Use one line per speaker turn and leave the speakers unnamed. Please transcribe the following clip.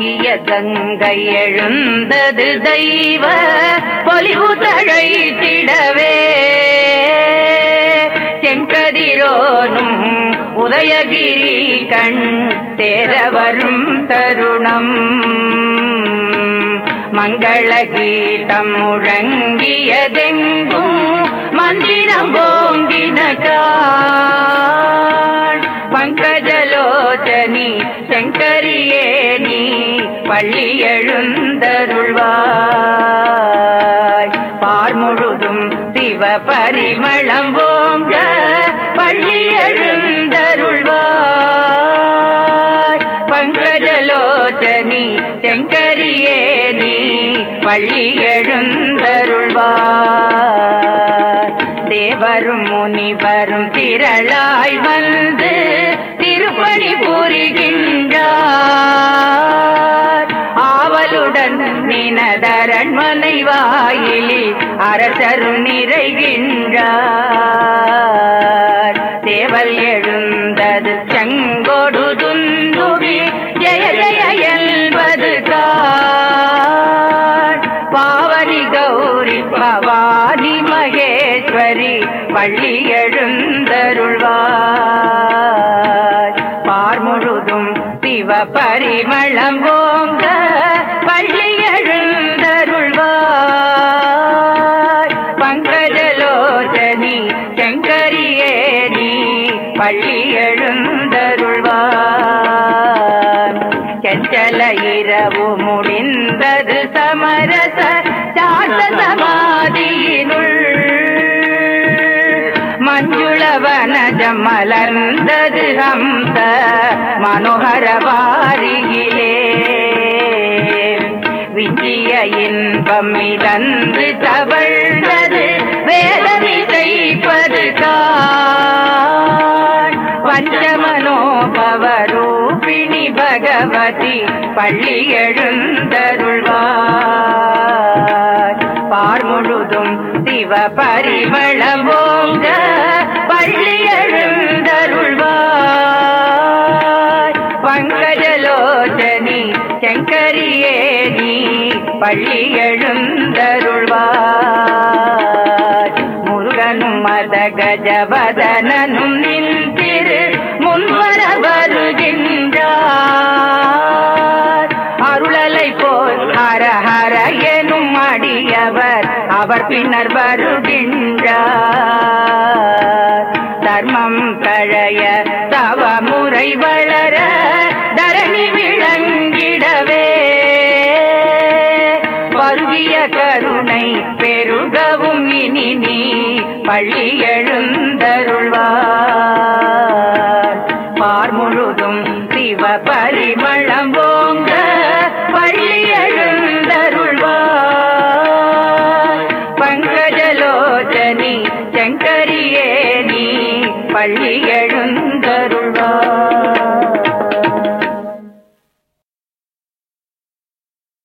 ஆகிய கங்கை எழுந்தது தெய்வ பொலிவு தழைத்திடவே செங்கதிரோனும் உதயகிரி கண் தேரவரும் தருணம். மங்கள கீதம் முழங்கியதெங்கும் மந்திரம் ஓங்கின பங்கஜலோச்சனி சங்கரியே பள்ளி எழுந்தருள்வாய். பார் முழுதும் சிவ பரிமளம் ஓங்க பள்ளி எழுந்தருள்வாய். பங்கஜலோச்சனி செங்கரியே நீ பள்ளி எழுந்தருள்வாய். தேவரும் முனிவரும் திரளாய் வந்து திருப்பணி புரிகின்றார். நினதரண்மனை வாயிலில் அரசரும் நிறைகின்றார். தேவல் எழுந்தது செங்கொடு துந்துவி ஜெய ஜெய என்பது கார் கௌரி பவானி மகேஸ்வரி பள்ளி எழுந்தருள்வார். பார் முழுதும் சிவ பரிமளம் ஓங்க பள்ளி எழுந்தருள்வார். செஞ்சல இரவு முடிந்தது சமரச சாந்த சமாதியினுள் மஞ்சுளவனஜம் மலர்ந்தது ஹம்ச மனோகர வாரியிலே. விஜய இன்பம் மிதந்து தவழ்ந்தது பஞ்சமனோபவரூபிணி பகவதி பள்ளி எழுந்தருள்வார். பார் முழுதும் சிவ பரிமளம் ஓங்க பள்ளி எழுந்தருள்வார். பங்கஜலோச்சனி செங்கரியே நீ பள்ளி எழுந்தருள்வார். முருகனும் மத கஜவதனனும் நின்றிரு முன்வ மலை போல் ஹர ஹர எனும் அடியவர். அவர் பின்னர் வருகின்றார். தர்மம் கழைய தவ முறை வளர தரணி விளங்கிடவே. பருகிய கருணை பெருகவும் இனி நீ பள்ளி எழுந்தருள்வார். பார் முழுதும் சிவ பரிமளம் ஓங்க பள்ளி